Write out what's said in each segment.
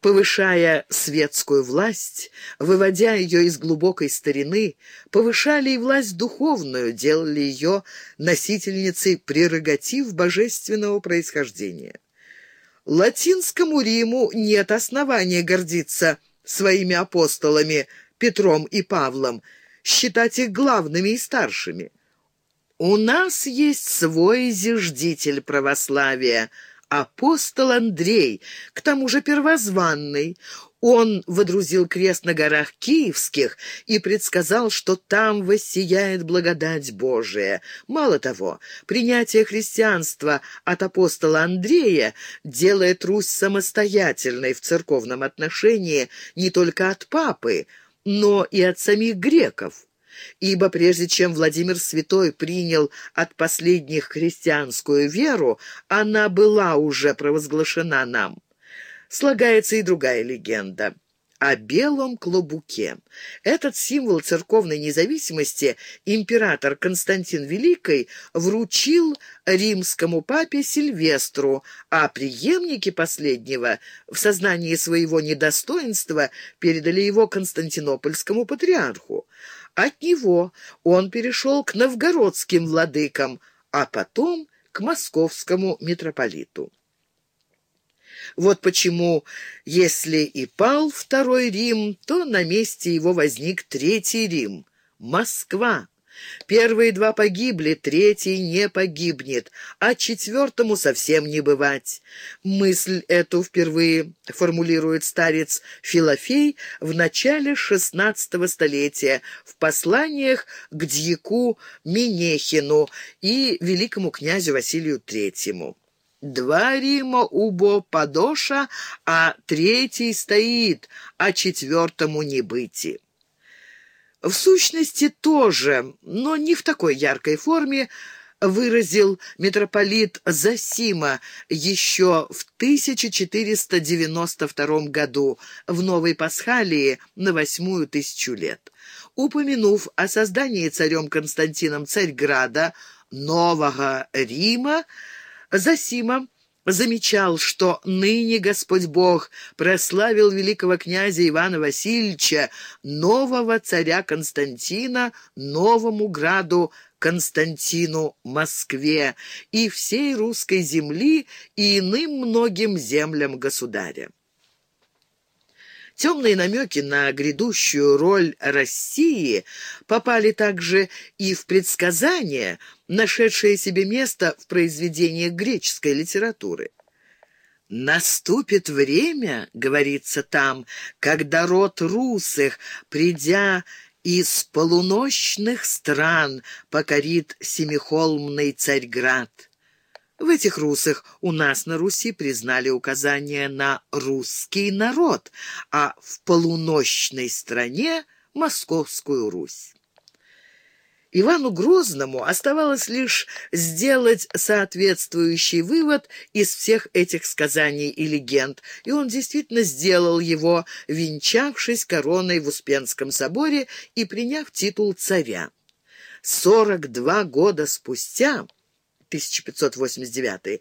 повышая светскую власть, выводя ее из глубокой старины, повышали и власть духовную, делали ее носительницей прерогатив божественного происхождения. Латинскому Риму нет основания гордиться своими апостолами Петром и Павлом, считать их главными и старшими. У нас есть свой зиждитель православия – апостол Андрей, к тому же первозванный. Он водрузил крест на горах Киевских и предсказал, что там воссияет благодать Божия. Мало того, принятие христианства от апостола Андрея делает Русь самостоятельной в церковном отношении не только от папы, но и от самих греков ибо прежде чем Владимир Святой принял от последних христианскую веру, она была уже провозглашена нам. Слагается и другая легенда о белом клобуке. Этот символ церковной независимости император Константин Великий вручил римскому папе Сильвестру, а преемники последнего в сознании своего недостоинства передали его константинопольскому патриарху. От него он перешел к новгородским владыкам, а потом к московскому митрополиту. Вот почему, если и пал Второй Рим, то на месте его возник Третий Рим — Москва. Первые два погибли, третий не погибнет, а четвертому совсем не бывать. Мысль эту впервые формулирует старец Филофей в начале XVI столетия в посланиях к дьяку Минехину и великому князю Василию Третьему. Два Рима убо подоша, а третий стоит, а четвертому не быти. В сущности, тоже, но не в такой яркой форме, выразил митрополит Засима еще в 1492 году в Новой Пасхалии на восьмую тысячу лет. Упомянув о создании царем Константином Царьграда, Нового Рима, Засима замечал, что ныне Господь Бог прославил великого князя Ивана Васильевича, нового царя Константина, новому граду Константину Москве и всей русской земли и иным многим землям государя. Темные намеки на грядущую роль России попали также и в предсказания, нашедшие себе место в произведениях греческой литературы. «Наступит время, — говорится там, — когда род русых, придя из полуночных стран, покорит семихолмный Царьград». В этих русах у нас на Руси признали указание на русский народ, а в полуночной стране — Московскую Русь. Ивану Грозному оставалось лишь сделать соответствующий вывод из всех этих сказаний и легенд, и он действительно сделал его, венчавшись короной в Успенском соборе и приняв титул царя. Сорок два года спустя 1589.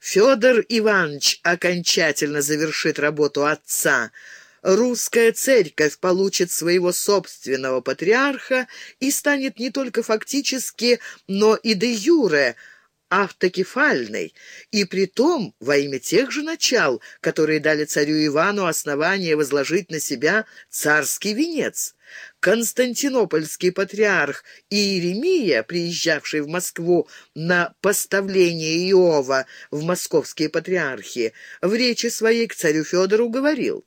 Федор Иванович окончательно завершит работу отца. Русская церковь получит своего собственного патриарха и станет не только фактически, но и де юре автокефальной, и при том во имя тех же начал, которые дали царю Ивану основание возложить на себя царский венец. Константинопольский патриарх Иеремия, приезжавший в Москву на поставление Иова в московские патриархи, в речи своей к царю Федору говорил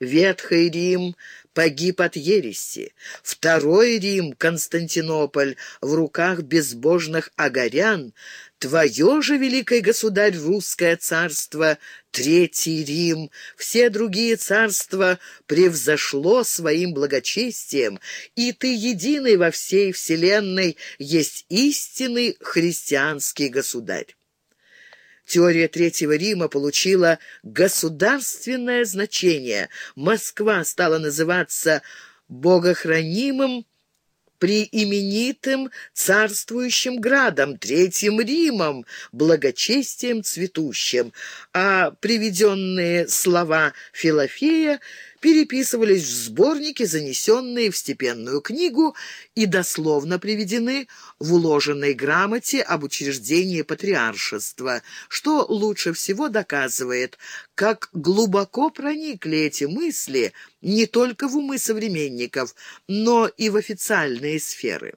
«Ветхий Рим погиб от ереси. Второй Рим, Константинополь, в руках безбожных агарян. Твое же, великое государь, русское царство, Третий Рим, все другие царства превзошло своим благочестием, и ты единый во всей вселенной есть истинный христианский государь. Теория Третьего Рима получила государственное значение. Москва стала называться богохранимым при именитым царствующим градом, Третьим Римом, благочестием цветущим, а приведенные слова Филофея переписывались в сборники, занесенные в степенную книгу и дословно приведены в уложенной грамоте об учреждении патриаршества, что лучше всего доказывает, как глубоко проникли эти мысли не только в умы современников, но и в официальные сферы.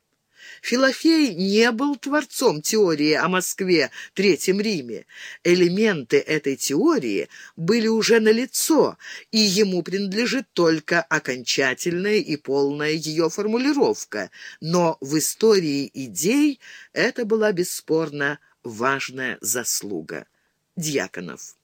Филофей не был творцом теории о Москве, Третьем Риме. Элементы этой теории были уже налицо, и ему принадлежит только окончательная и полная ее формулировка. Но в истории идей это была бесспорно важная заслуга. Дьяконов